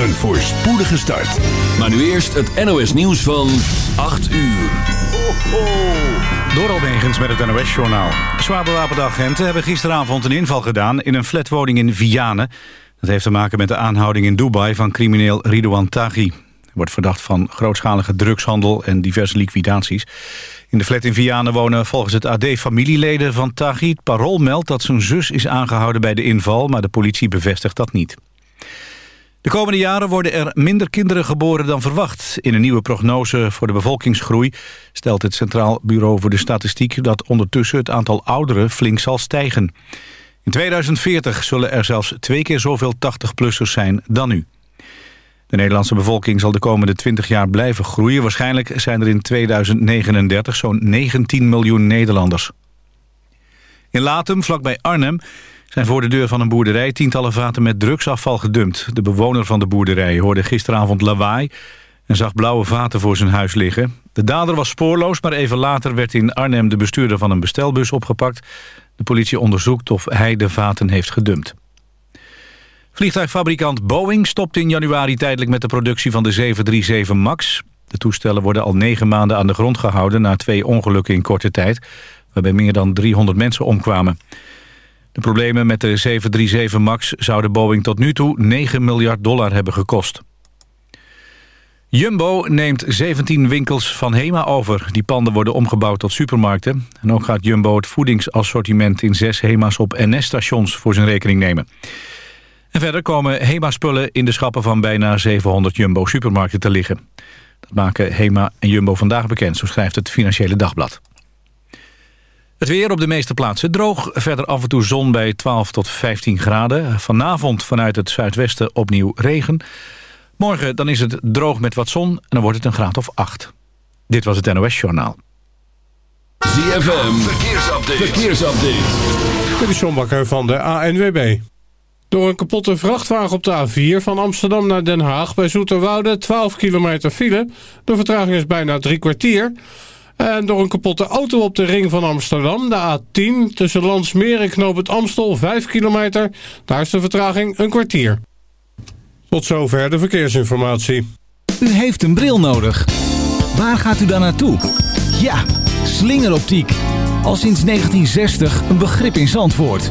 Een voorspoedige start. Maar nu eerst het NOS nieuws van 8 uur. Door Almegens met het NOS-journaal. Zwaar bewapende agenten hebben gisteravond een inval gedaan... in een flatwoning in Vianen. Dat heeft te maken met de aanhouding in Dubai van crimineel Ridouan Taghi. Hij wordt verdacht van grootschalige drugshandel en diverse liquidaties. In de flat in Vianen wonen volgens het AD familieleden van Taghi. Het meldt dat zijn zus is aangehouden bij de inval... maar de politie bevestigt dat niet. De komende jaren worden er minder kinderen geboren dan verwacht. In een nieuwe prognose voor de bevolkingsgroei stelt het Centraal Bureau voor de Statistiek dat ondertussen het aantal ouderen flink zal stijgen. In 2040 zullen er zelfs twee keer zoveel 80-plussers zijn dan nu. De Nederlandse bevolking zal de komende 20 jaar blijven groeien. Waarschijnlijk zijn er in 2039 zo'n 19 miljoen Nederlanders. In Latem, vlakbij Arnhem, zijn voor de deur van een boerderij tientallen vaten met drugsafval gedumpt. De bewoner van de boerderij hoorde gisteravond lawaai en zag blauwe vaten voor zijn huis liggen. De dader was spoorloos, maar even later werd in Arnhem de bestuurder van een bestelbus opgepakt. De politie onderzoekt of hij de vaten heeft gedumpt. Vliegtuigfabrikant Boeing stopt in januari tijdelijk met de productie van de 737 MAX. De toestellen worden al negen maanden aan de grond gehouden na twee ongelukken in korte tijd, waarbij meer dan 300 mensen omkwamen. De problemen met de 737 MAX zouden Boeing tot nu toe 9 miljard dollar hebben gekost. Jumbo neemt 17 winkels van HEMA over. Die panden worden omgebouwd tot supermarkten. En ook gaat Jumbo het voedingsassortiment in zes HEMA's op NS-stations voor zijn rekening nemen. En verder komen HEMA-spullen in de schappen van bijna 700 Jumbo-supermarkten te liggen. Dat maken HEMA en Jumbo vandaag bekend, zo schrijft het Financiële Dagblad. Het weer op de meeste plaatsen droog. Verder af en toe zon bij 12 tot 15 graden. Vanavond vanuit het zuidwesten opnieuw regen. Morgen dan is het droog met wat zon en dan wordt het een graad of 8. Dit was het NOS Journaal. ZFM, verkeersupdate. verkeersupdate. Dit is John Bakker van de ANWB. Door een kapotte vrachtwagen op de A4 van Amsterdam naar Den Haag... bij Zoeterwoude 12 kilometer file. De vertraging is bijna drie kwartier... En door een kapotte auto op de ring van Amsterdam, de A10... tussen Landsmeer en Knoop het Amstel, 5 kilometer. Daar is de vertraging een kwartier. Tot zover de verkeersinformatie. U heeft een bril nodig. Waar gaat u dan naartoe? Ja, slingeroptiek. Al sinds 1960 een begrip in Zandvoort.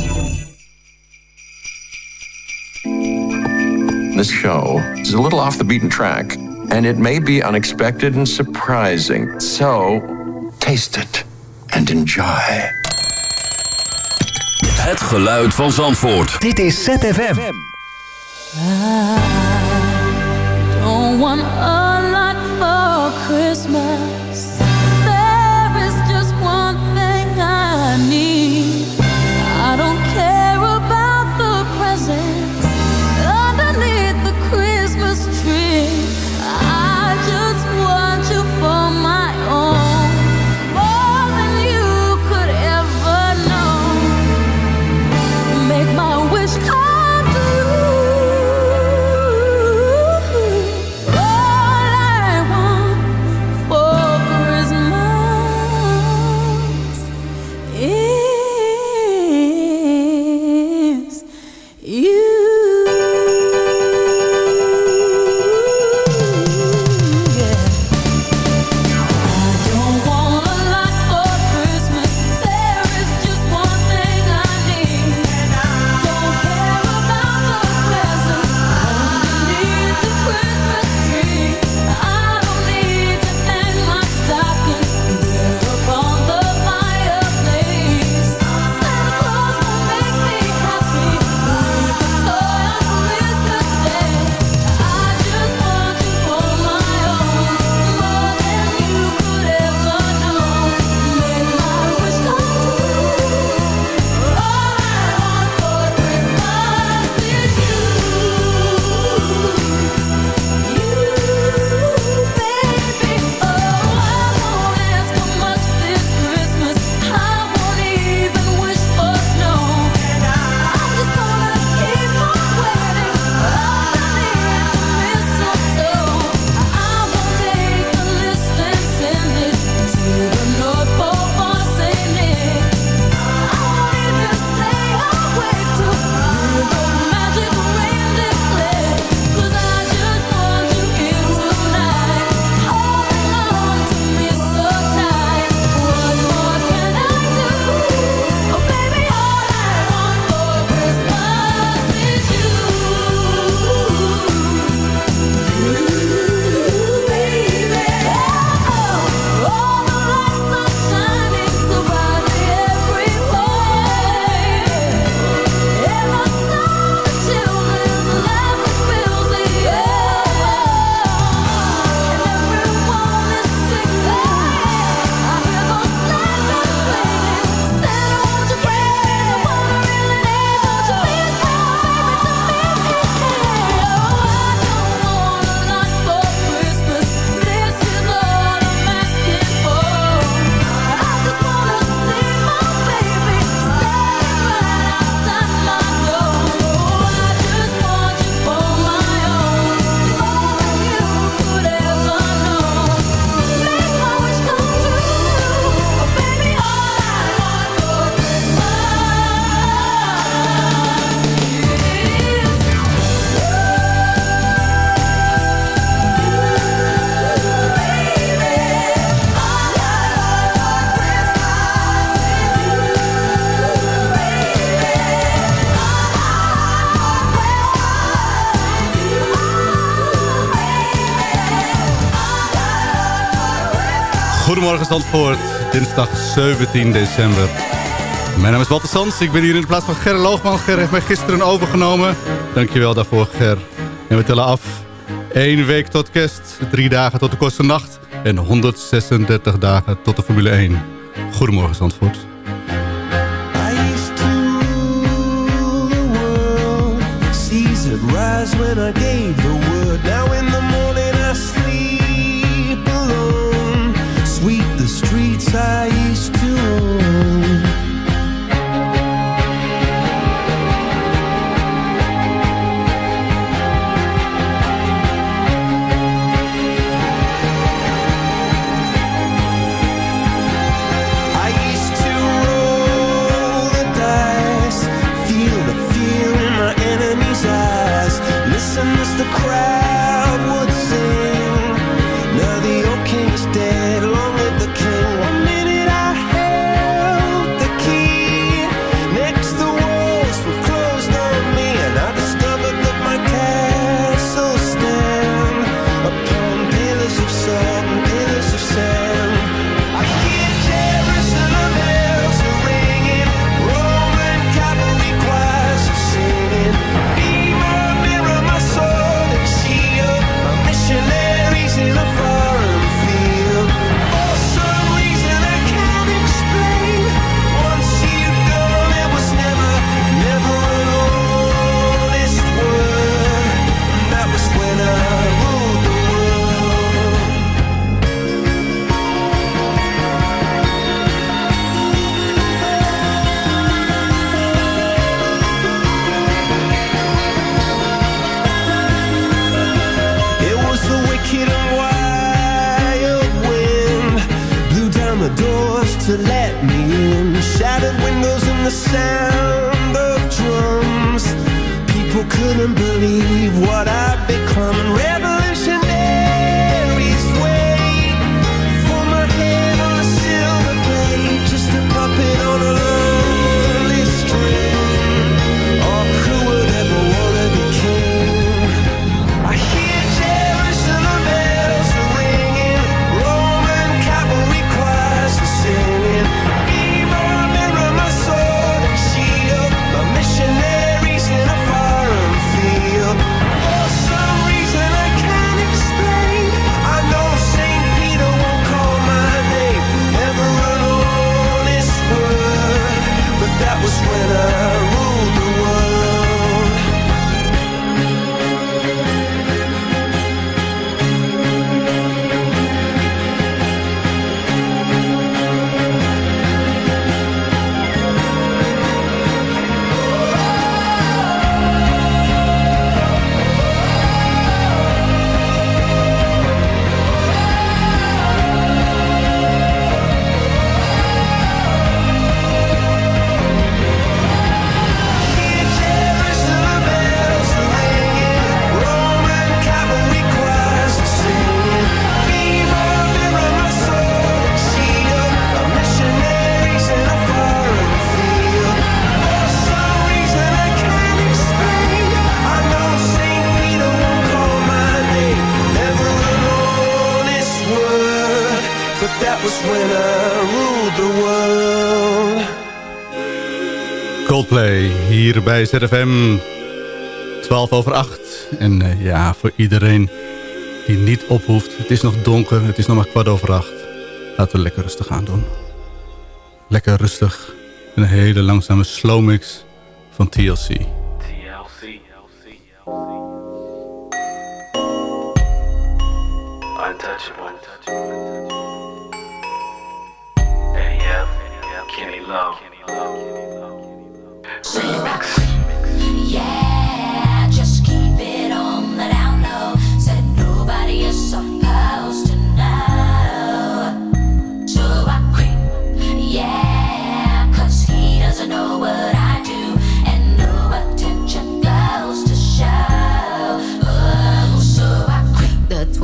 This show is a little off the beaten track, and it may be unexpected and surprising. So, taste it and enjoy. Het geluid van Zandvoort. Dit is ZFM. I don't want a lot for Christmas. Goedemorgen Zandvoort, dinsdag 17 december. Mijn naam is Walter Sans, ik ben hier in de plaats van Ger Loogman. Ger heeft mij gisteren overgenomen. Dankjewel daarvoor Ger. En we tellen af. Eén week tot kerst, drie dagen tot de kortste nacht... en 136 dagen tot de Formule 1. Goedemorgen Zandvoort. winner bij ZFM. 12 over 8. En uh, ja, voor iedereen die niet ophoeft. Het is nog donker, het is nog maar kwart over 8. Laten we lekker rustig aan doen. Lekker rustig. Een hele langzame slow mix van. TLC.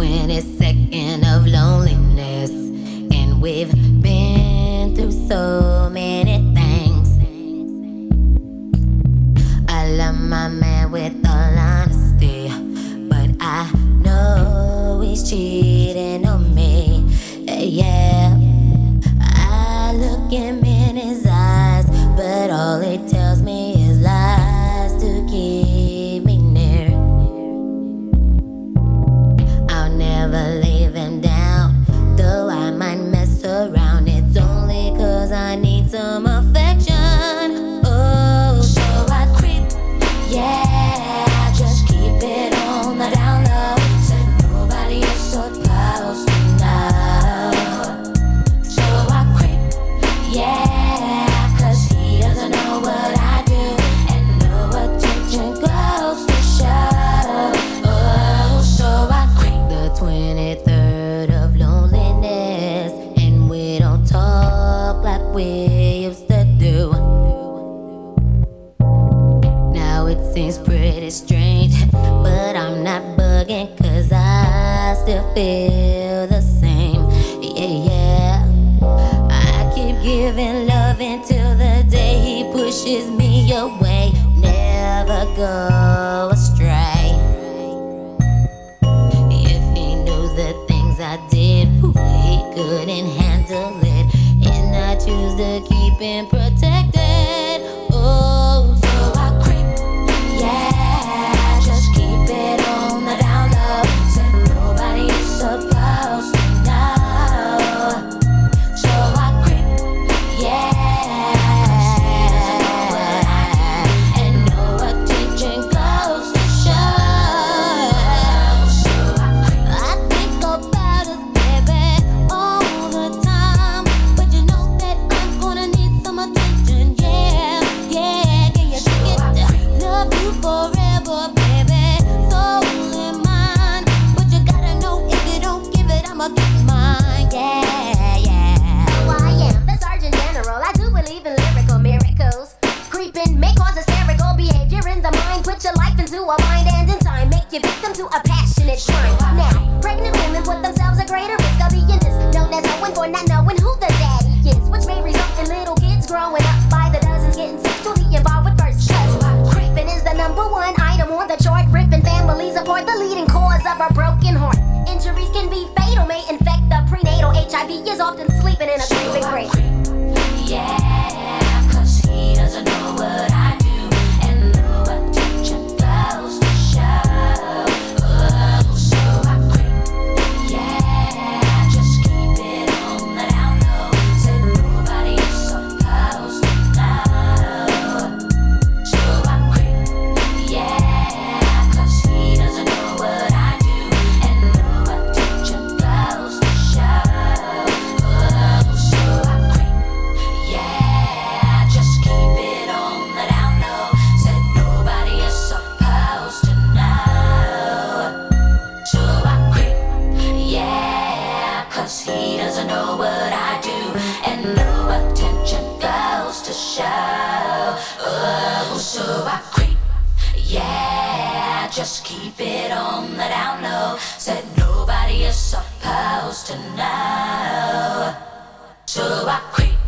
Twenty seconds of loneliness, and we've supposed to know. So I creep.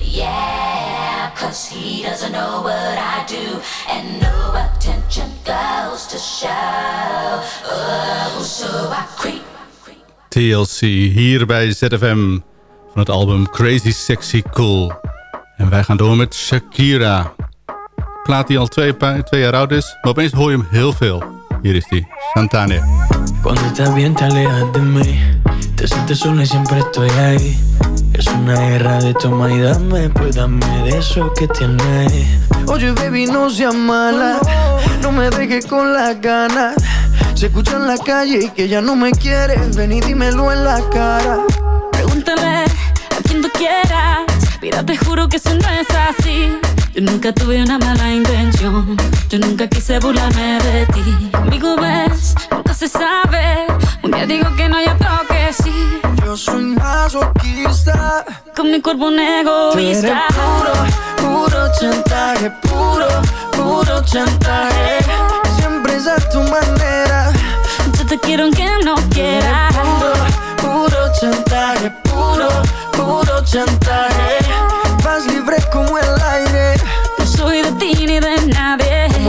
Yeah, cause he doesn't know what I do, and no attention goes to show. Oh, so I creep. TLC hier bij ZFM van het album Crazy Sexy Cool. En wij gaan door met Shakira. Plaat die al twee, twee jaar oud is, maar opeens hoor je hem heel veel. Hier is die, Santana. Cuando estás bien te alejas de mí. Te sientes sola y siempre estoy ahí. Es una guerra de toma y dame Pues dame de eso que tienes. Oye baby no seas mala. No me dejes con las ganas Se escucha en la calle y que ya no me quieres. Ven y dímelo en la cara. Pregúntale a quien tú quieras. Mira, te juro que eso no es así. Yo nunca tuve una mala intención. Yo nunca quise burlarme de ti. Conmigo ves, nunca se sabe. Un día digo que no, ya toque sí. Yo soy masoquista Con mi cuerpo un Tú eres egoísta. puro, puro chantaje Puro, puro chantaje Siempre es a tu manera Yo te quiero aunque no quieras. Puro, puro chantaje, puro, puro chantaje. Como el aire.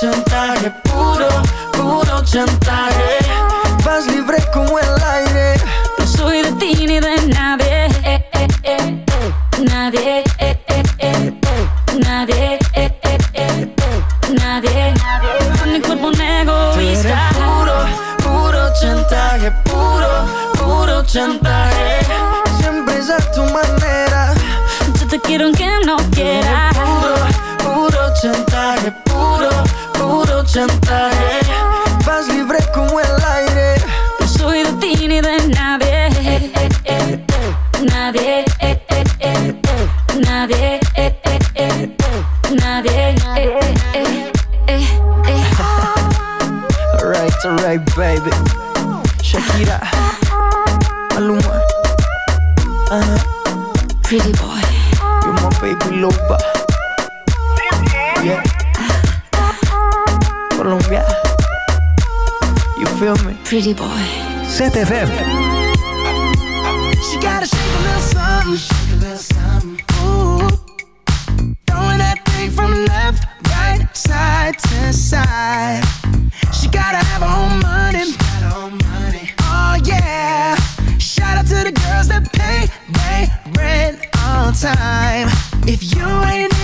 chantaje, puro, puro chantaje. Vas libre como el aire. No soy de ti ni de nadie. eh, eh, eh, eh. Nadie. eh, eh. Nadie. Nadie. Con mi cuerpo un egoísta. puro, puro chantaje, puro, puro chantaje. Siempre es a tu manera. Yo te quiero aunque no quieras. Chantaje. Vas libre como el aire. No soy de de nadie. eh, eh, eh. Nadie. eh, eh, eh, eh. Nadie. eh, eh, eh, eh. Nadie. eh, eh, eh, eh, eh. Alright, alright, baby. Shakira, Maluma, uh-huh. Pretty boy. you're my baby loba. Feel me? Pretty boy. ZFM. She gotta shake a little something, shake a little something. Ooh, throwing that thing from left, right, side to side. She gotta have her own money. Oh yeah. Shout out to the girls that pay they rent on time. If you ain't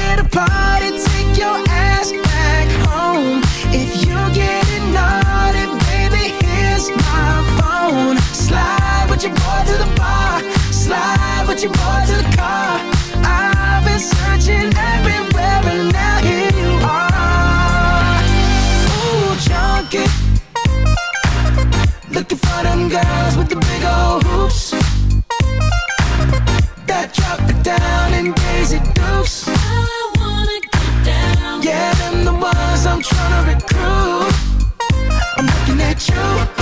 Slide with your boy to the car. I've been searching everywhere and now here you are. Ooh, junkie. Looking for them girls with the big old hoops. That drop it down in Daisy Dukes. I wanna get down. Yeah, them the ones I'm tryna recruit. I'm looking at you,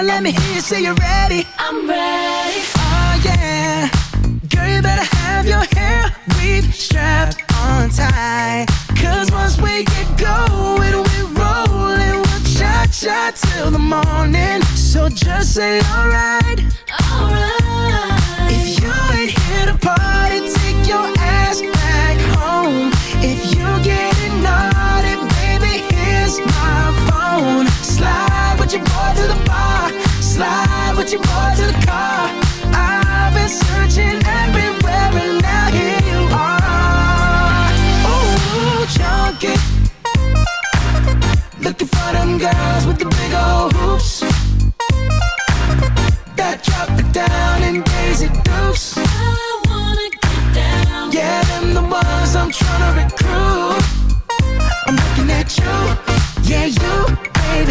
Now let me hear you say you're ready. I'm ready. Oh yeah, girl, you better have your hair weave strapped on tight. Cause once we get going, we rollin', we'll cha cha till the morning. So just say alright. Alright. If you ain't here to party, take your ass back home. If you getting naughty, baby, here's my phone. Slide with your boy to the bar. Slide with your boy to the car. I've been searching everywhere and now here you are. Ooh, junkie. Looking for them girls with the big old hoops. That drop it down in Daisy Dukes. I wanna get down. Yeah, them the ones I'm trying to recruit. I'm looking at you, yeah, you. You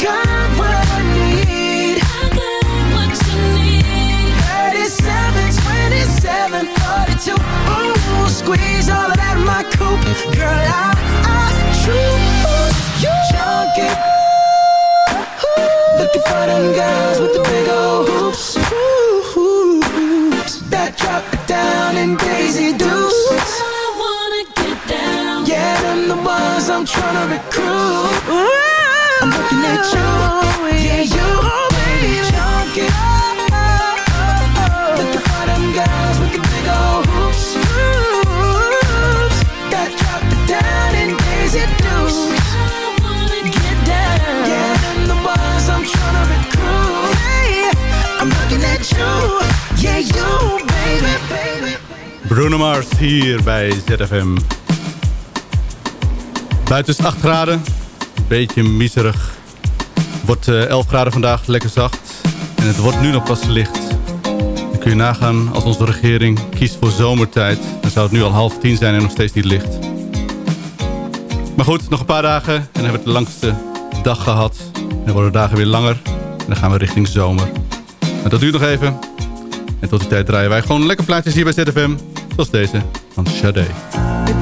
got Bruno Mars hier bij ZFM. Buiten is 8 graden. Beetje miserig. Wordt eh, 11 graden vandaag, lekker zacht. En het wordt nu nog pas licht. Dan kun je nagaan als onze regering kiest voor zomertijd. Dan zou het nu al half tien zijn en nog steeds niet licht. Maar goed, nog een paar dagen en dan hebben we de langste dag gehad. En dan worden de dagen weer langer. En dan gaan we richting zomer. Maar dat duurt nog even. En tot die tijd draaien wij gewoon lekker plaatjes hier bij ZFM. Zoals deze van Sade. If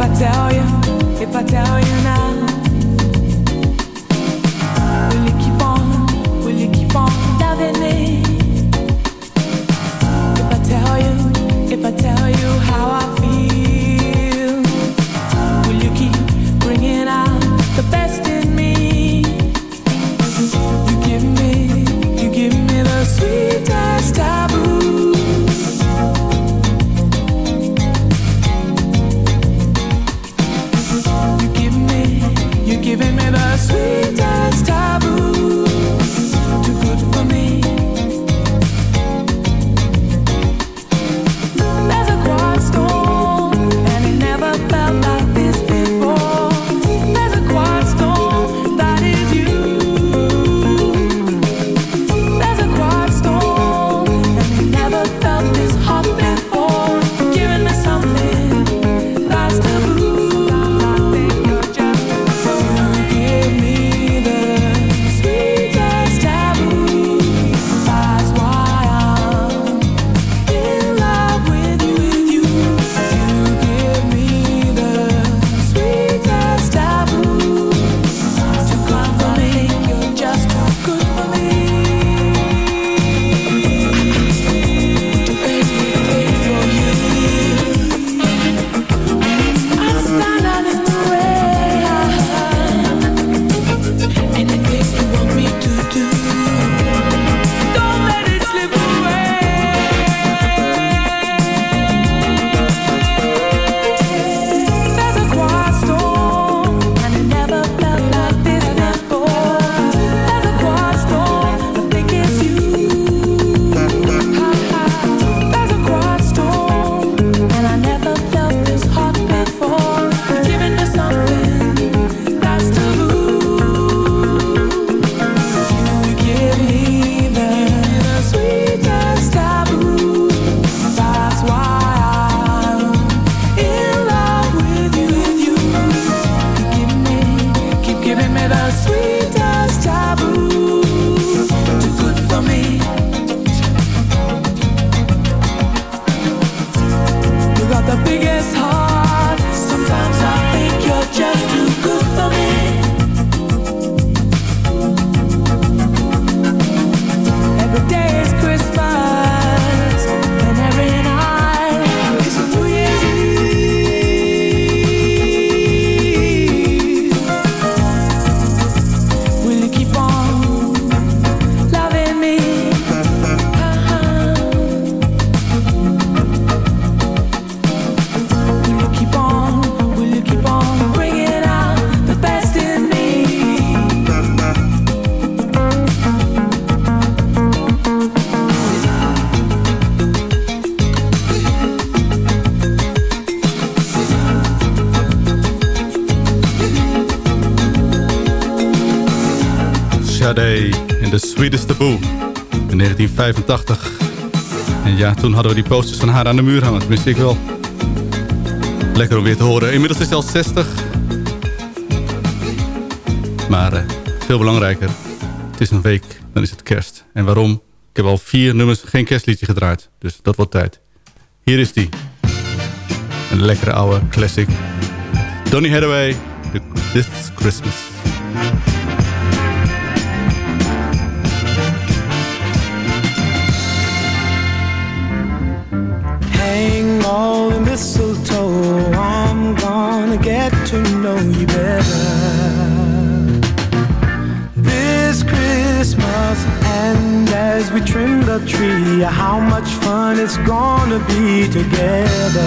1985. En ja, toen hadden we die posters van haar aan de muur hangen. Tenminste, ik wel. Lekker om weer te horen. Inmiddels is ze al 60. Maar eh, veel belangrijker. Het is een week, dan is het kerst. En waarom? Ik heb al vier nummers geen kerstliedje gedraaid. Dus dat wordt tijd. Hier is die. Een lekkere oude classic. Donny Hathaway, This Christmas. Mistletoe. I'm gonna get to know you better. This Christmas, and as we trim the tree, how much fun it's gonna be together.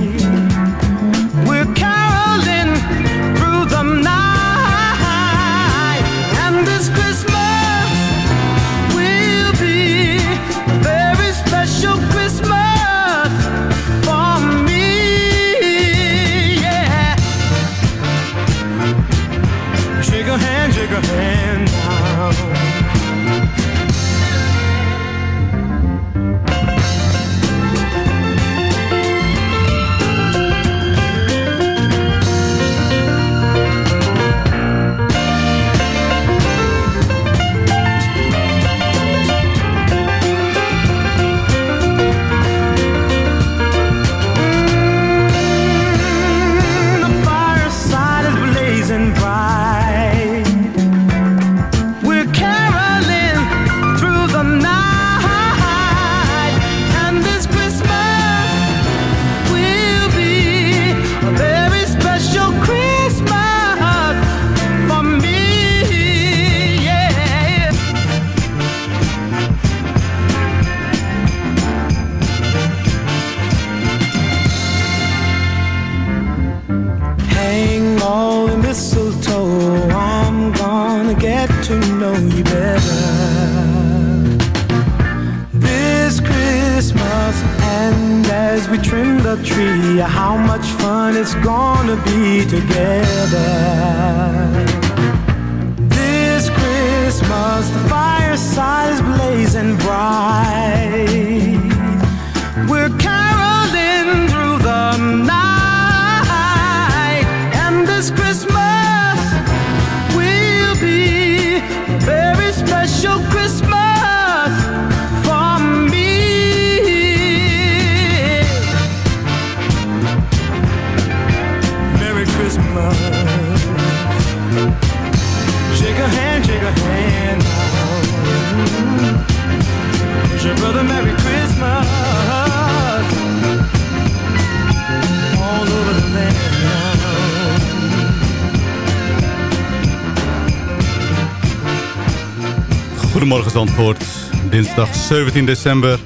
Goedemorgen. Dinsdag 17 december.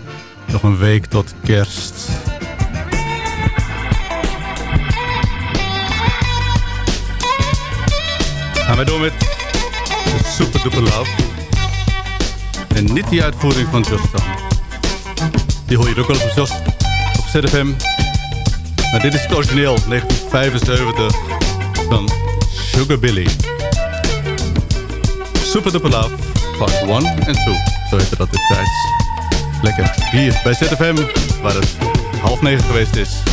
Nog een week tot kerst. Gaan wij door met Super Duper Love. En niet die uitvoering van Justin. Die hoor je ook wel op, Just, op ZFM. Maar dit is het origineel, 1975, van Sugar Billy. Super Duper Love, part 1 en 2. Zo heette dat destijds. Lekker, hier bij ZFM, waar het half negen geweest is.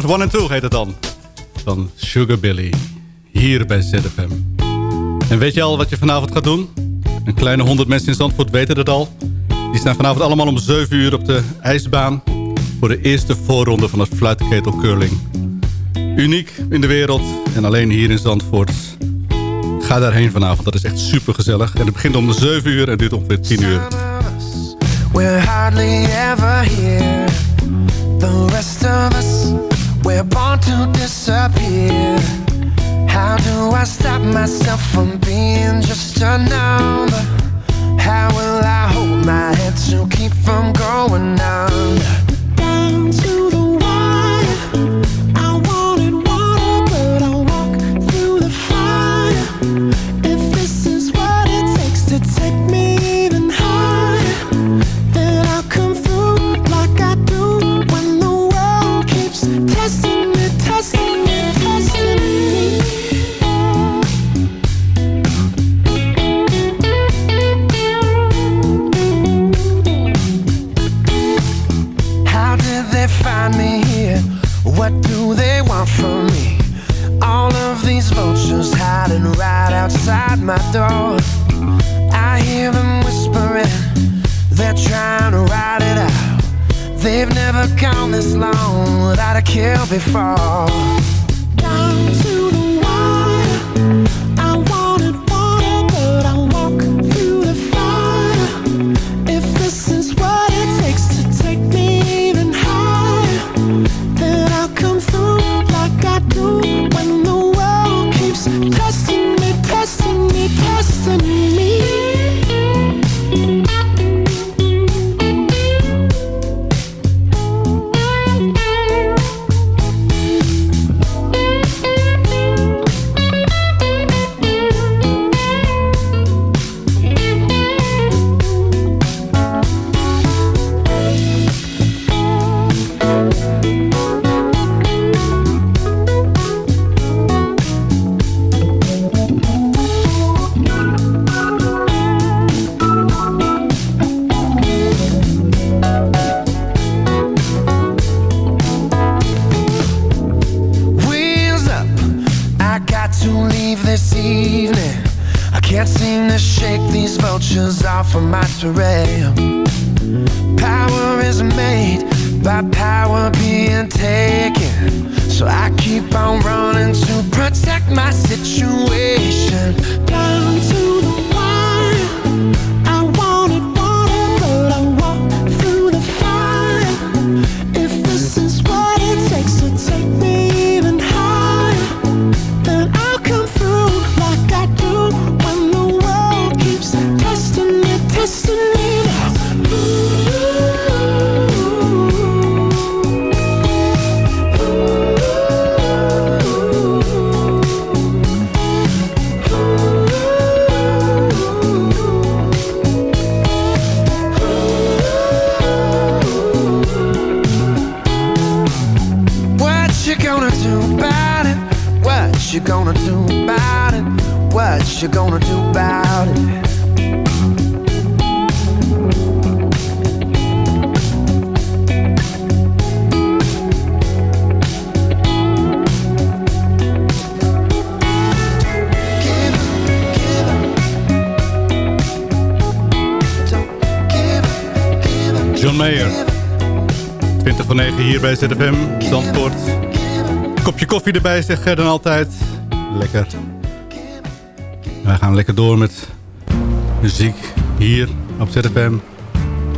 Part 1 en 2 heet het dan. Van Sugar Billy Hier bij ZFM. En weet je al wat je vanavond gaat doen? Een kleine honderd mensen in Zandvoort weten dat al. Die staan vanavond allemaal om 7 uur op de ijsbaan... voor de eerste voorronde van het fluitketel curling. Uniek in de wereld en alleen hier in Zandvoort. Ga daarheen vanavond, dat is echt super gezellig. En het begint om 7 uur en duurt ongeveer 10 uur. We're hardly ever here. The rest of us We're born to disappear How do I stop myself from being just a number? How will I hold my head to keep from going under? Down bij ZFM, Zandvoort. Kopje koffie erbij, zegt Ger dan altijd. Lekker. Wij gaan lekker door met muziek hier op ZFM.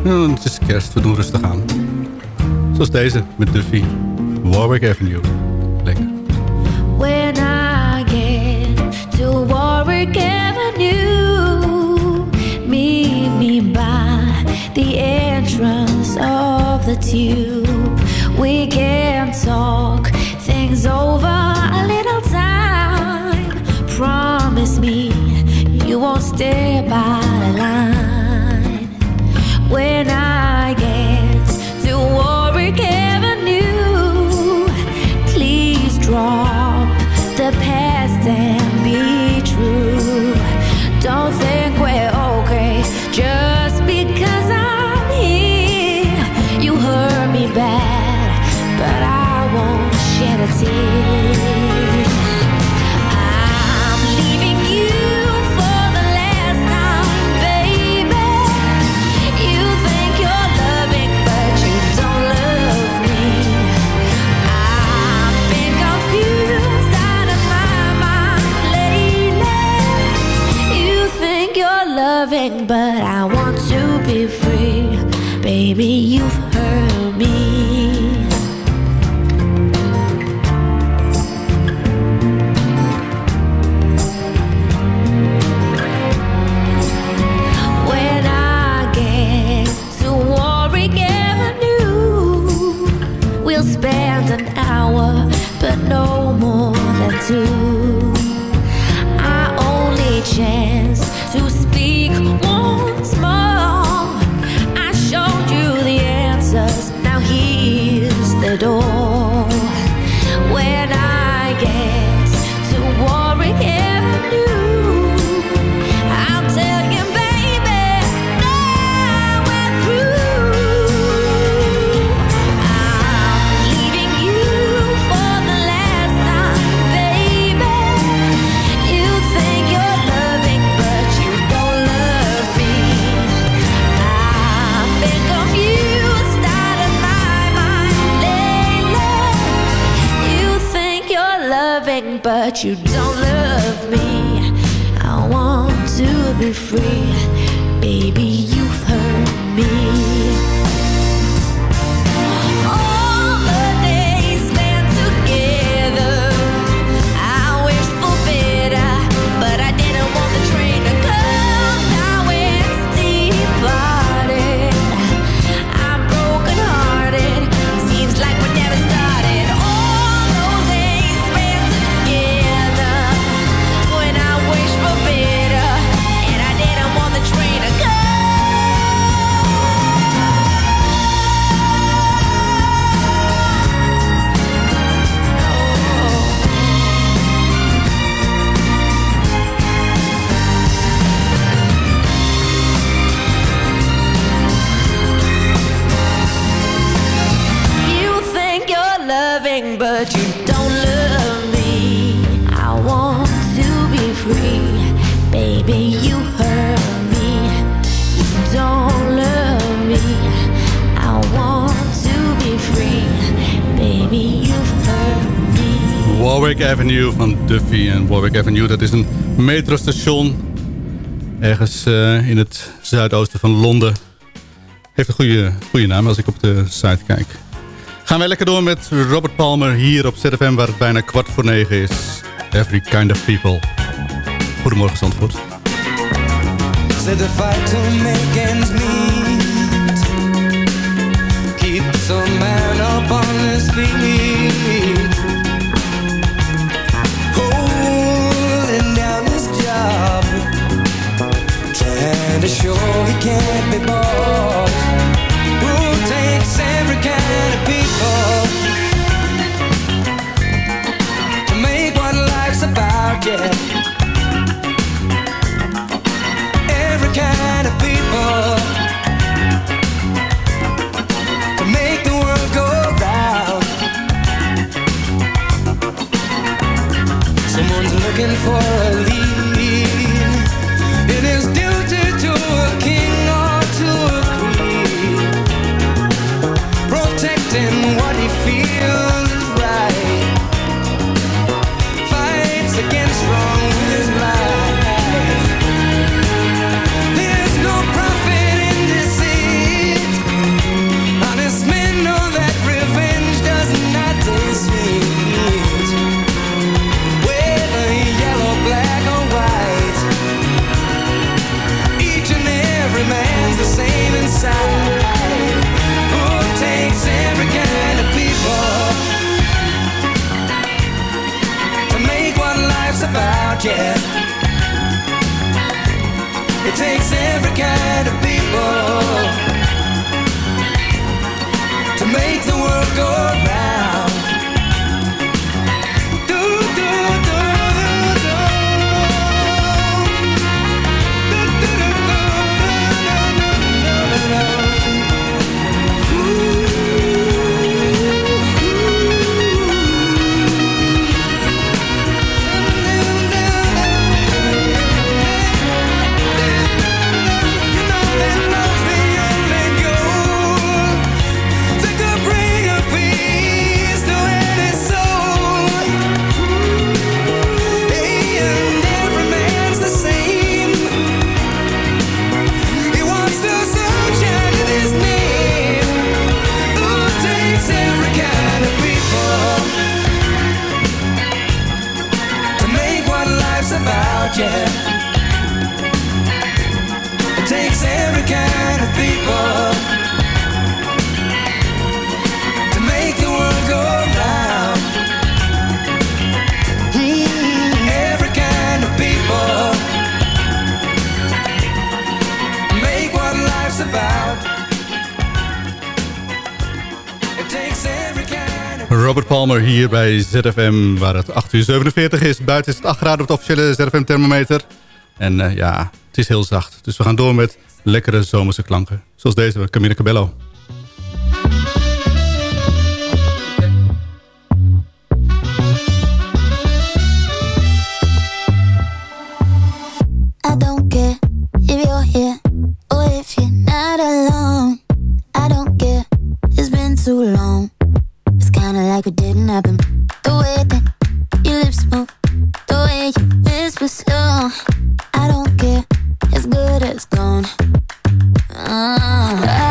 Het is kerst, we doen rustig aan. Zoals deze met Duffy, Warwick Avenue. Lekker. When I get to Warwick Avenue Meet me by the entrance of the tube We can talk things over a little time. Promise me you won't stay by the line when I get to Warwick Avenue. Please drop the past and be true. Don't think we're okay. Just but I Warwick Avenue. Dat is een metrostation ergens eh, in het zuidoosten van Londen. Heeft een goede, goede naam als ik op de site kijk. Gaan wij lekker door met Robert Palmer hier op ZFM... waar het bijna kwart voor negen is. Every kind of people. Goedemorgen, Zandvoort. Said to show he can't be bought. Palmer hier bij ZFM, waar het 8 uur 47 is. Buiten is het 8 graden op de officiële ZFM-thermometer. En eh, ja, het is heel zacht. Dus we gaan door met lekkere zomerse klanken. Zoals deze van Camille Cabello. I don't if or if you're not alone. I don't care, it's been too long. like it didn't happen. The way that your lips move, the way you whisper so. I don't care, it's good as gone. Oh.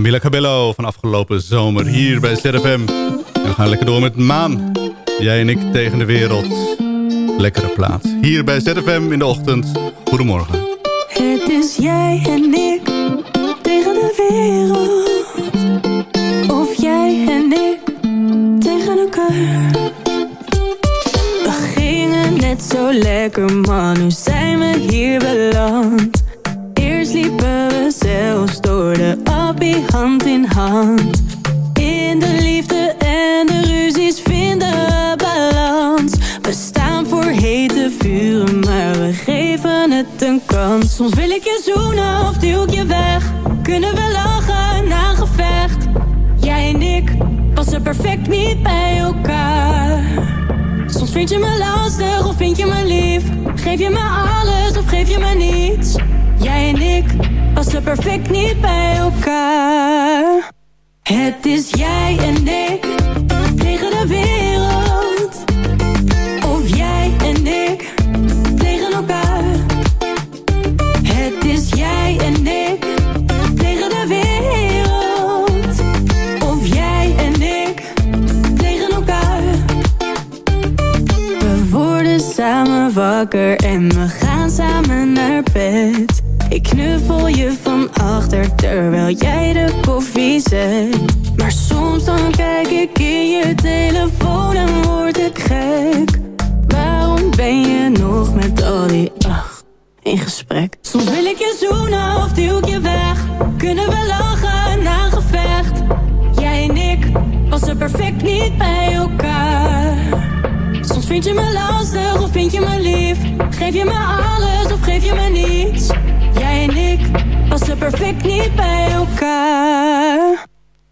Camilla Cabello van afgelopen zomer hier bij ZFM. En we gaan lekker door met Maan. Jij en ik tegen de wereld. Lekkere plaats. Hier bij ZFM in de ochtend. Goedemorgen. Het is jij en ik tegen de wereld. Of jij en ik tegen elkaar. We gingen net zo lekker man, nu zijn we hier beland. Eerst liepen we zelfs door de appie hand in hand. Ik je zoenen of duw je weg? Kunnen we lachen na gevecht? Jij en ik passen perfect niet bij elkaar. Soms vind je me lastig of vind je me lief? Geef je me alles of geef je me niets? Jij en ik passen perfect niet bij elkaar. Het is jij en ik. en we gaan samen naar bed. Ik knuffel je van achter terwijl jij de koffie zet. Maar soms dan kijk ik in je telefoon en word ik gek. Waarom ben je nog met al die ach in gesprek? Geef je me alles of geef je me niets? Jij en ik passen perfect niet bij elkaar.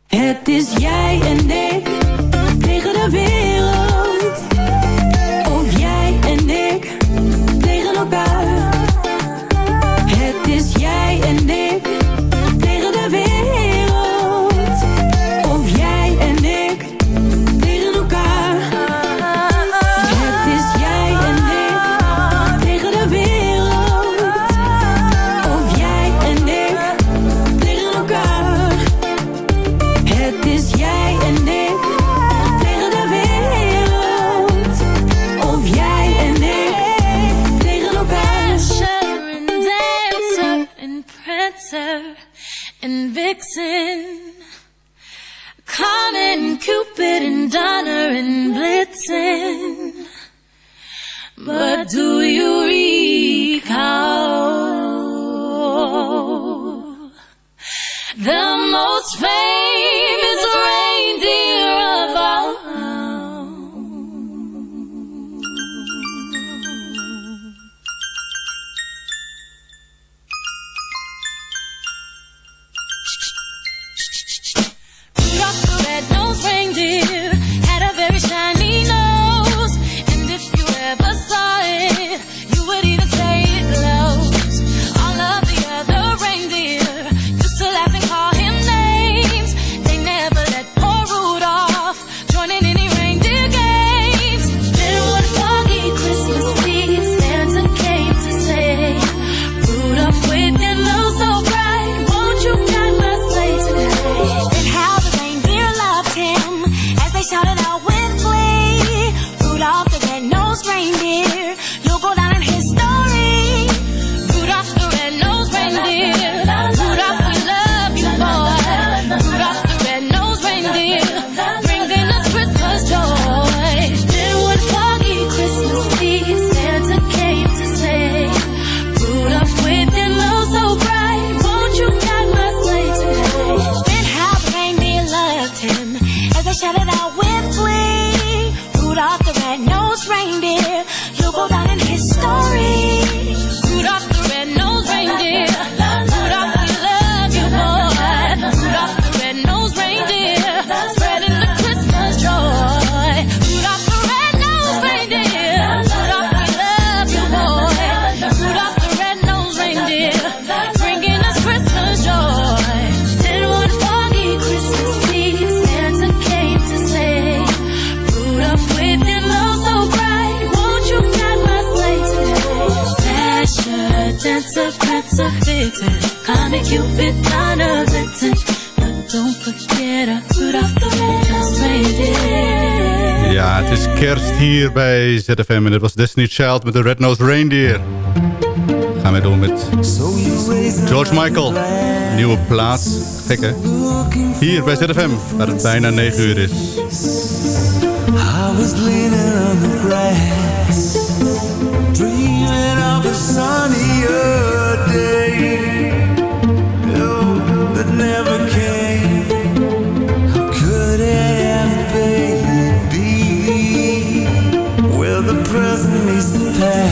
Het is jij en ik. Cupid, Ja, het is kerst hier bij ZFM en het was Destiny Child met de Red Nose Reindeer. Gaan we door met George Michael. Nieuwe plaats. Gek hè? Hier bij ZFM, waar het bijna 9 uur is. I was leaning on the past.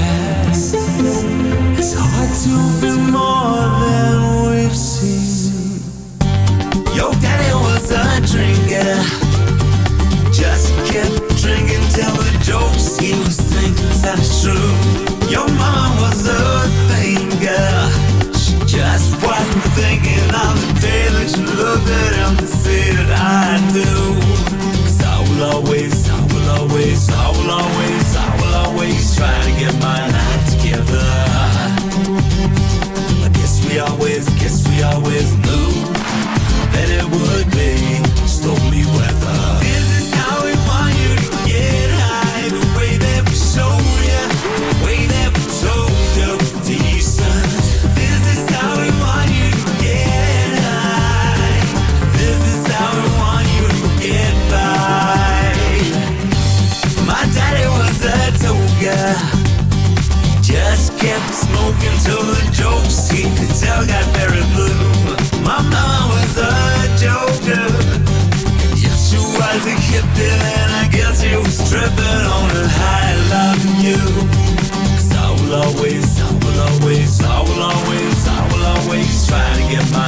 you feeling? I guess you was tripping on a high loving you. Cause I will always, I will always, I will always, I will always try to get my